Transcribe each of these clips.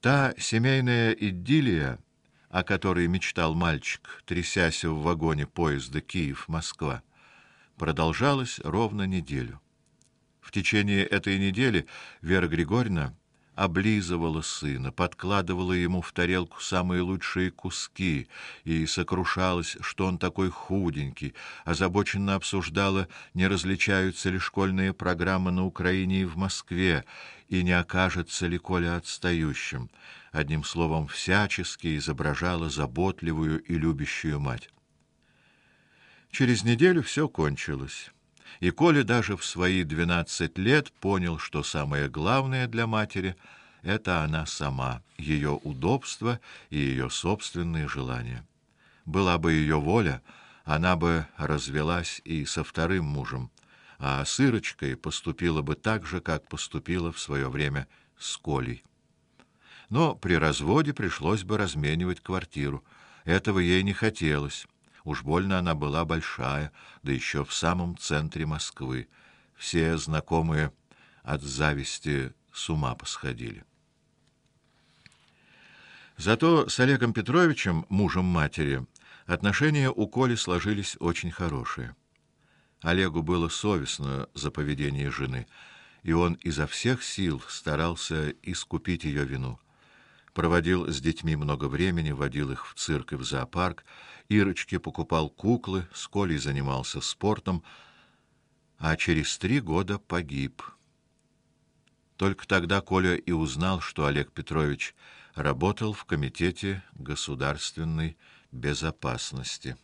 Та семейная идиллия, о которой мечтал мальчик, трясясь в вагоне поезда Киев-Москва, продолжалась ровно неделю. В течение этой недели Вера Григорьевна облизывала сына, подкладывала ему в тарелку самые лучшие куски и сокрушалась, что он такой худенький, озабоченно обсуждала, не различаются ли школьные программы на Украине и в Москве, и не окажется ли Коля отстающим. Одним словом, всячески изображала заботливую и любящую мать. Через неделю все кончилось. И Коля даже в свои двенадцать лет понял, что самое главное для матери это она сама, ее удобство и ее собственные желания. Была бы ее воля, она бы развелась и со вторым мужем, а с Ирочкой поступила бы так же, как поступила в свое время с Колей. Но при разводе пришлось бы разменивать квартиру. Этого ей не хотелось. Уж больно она была большая, да еще в самом центре Москвы. Все знакомые от зависти с ума посходили. Зато с Олегом Петровичем, мужем матери, отношения у Коли сложились очень хорошие. Олегу было совестно за поведение жены, и он изо всех сил старался искупить ее вину проводил с детьми много времени, водил их в цирк и в зоопарк, Ирочке покупал куклы, с Колей занимался спортом, а через три года погиб. Только тогда Коля и узнал, что Олег Петрович работал в комитете государственной безопасности.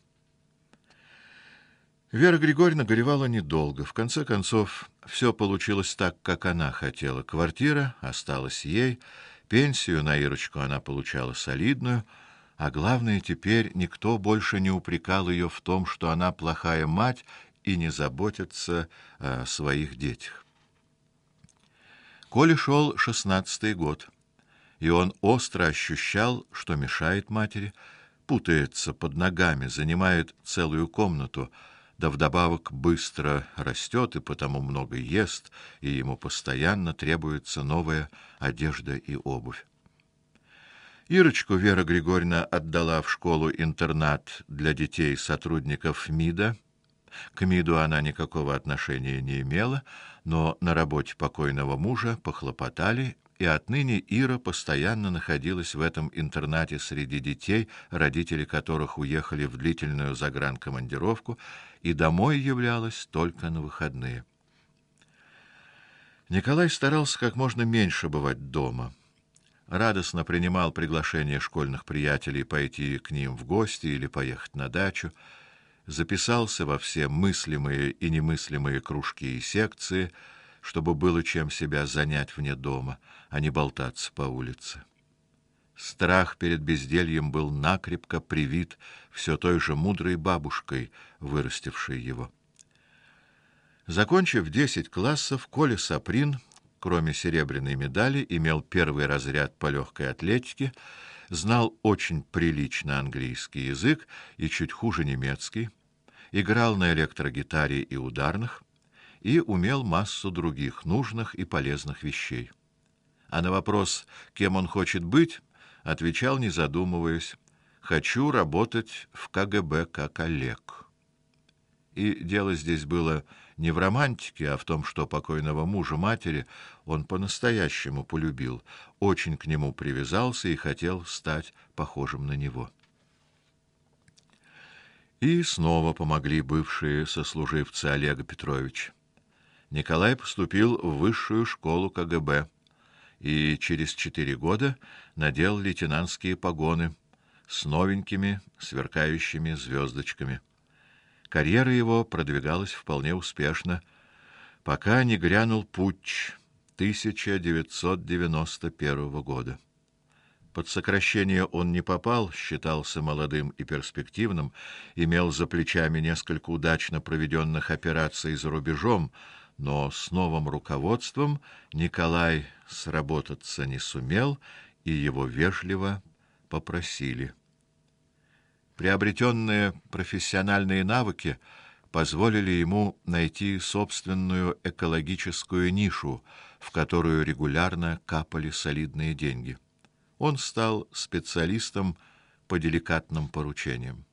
Вера Григорьевна горевала недолго. В конце концов, все получилось так, как она хотела. Квартира осталась ей, Пенсию на Ирочку она получала солидную, а главное, теперь никто больше не упрекал ее в том, что она плохая мать и не заботится о своих детях. Коле шел шестнадцатый год, и он остро ощущал, что мешает матери, путается под ногами, занимает целую комнату, да вдобавок быстро растет и потому много ест, и ему постоянно требуется новая одежда и обувь. Ирочку Вера Григорьевна отдала в школу-интернат для детей сотрудников МИДа. К МИДу она никакого отношения не имела, но на работе покойного мужа похлопотали и отныне Ира постоянно находилась в этом интернате среди детей, родители которых уехали в длительную загранкомандировку, и домой являлась только на выходные. Николай старался как можно меньше бывать дома. Радостно принимал приглашения школьных приятелей пойти к ним в гости или поехать на дачу, записался во все мыслимые и немыслимые кружки и секции, чтобы было чем себя занять вне дома, а не болтаться по улице. Страх перед бездельем был накрепко привит все той же мудрой бабушкой, вырастившей его. Закончив десять классов, Коля Саприн, кроме серебряной медали, имел первый разряд по легкой атлетике, знал очень прилично английский язык и чуть хуже немецкий, играл на электрогитаре и ударных, и умел массу других нужных и полезных вещей. А на вопрос, кем он хочет быть, отвечал, не задумываясь: "Хочу работать в КГБ как Олег". И дело здесь было не в романтике, а в том, что покойного мужа матери он по-настоящему полюбил, очень к нему привязался и хотел стать похожим на него. И снова помогли бывшие сослуживцы Олега Петровича. Николай поступил в высшую школу КГБ и через четыре года надел лейтенантские погоны с новенькими сверкающими звездочками. Карьера его продвигалась вполне успешно, пока не грянул путч 1991 года. Под сокращение он не попал, считался молодым и перспективным, имел за плечами несколько удачно проведенных операций за рубежом, но с новым руководством Николай сработаться не сумел, и его вежливо попросили. Приобретенные профессиональные навыки позволили ему найти собственную экологическую нишу, в которую регулярно капали солидные деньги. он стал специалистом по деликатным поручениям.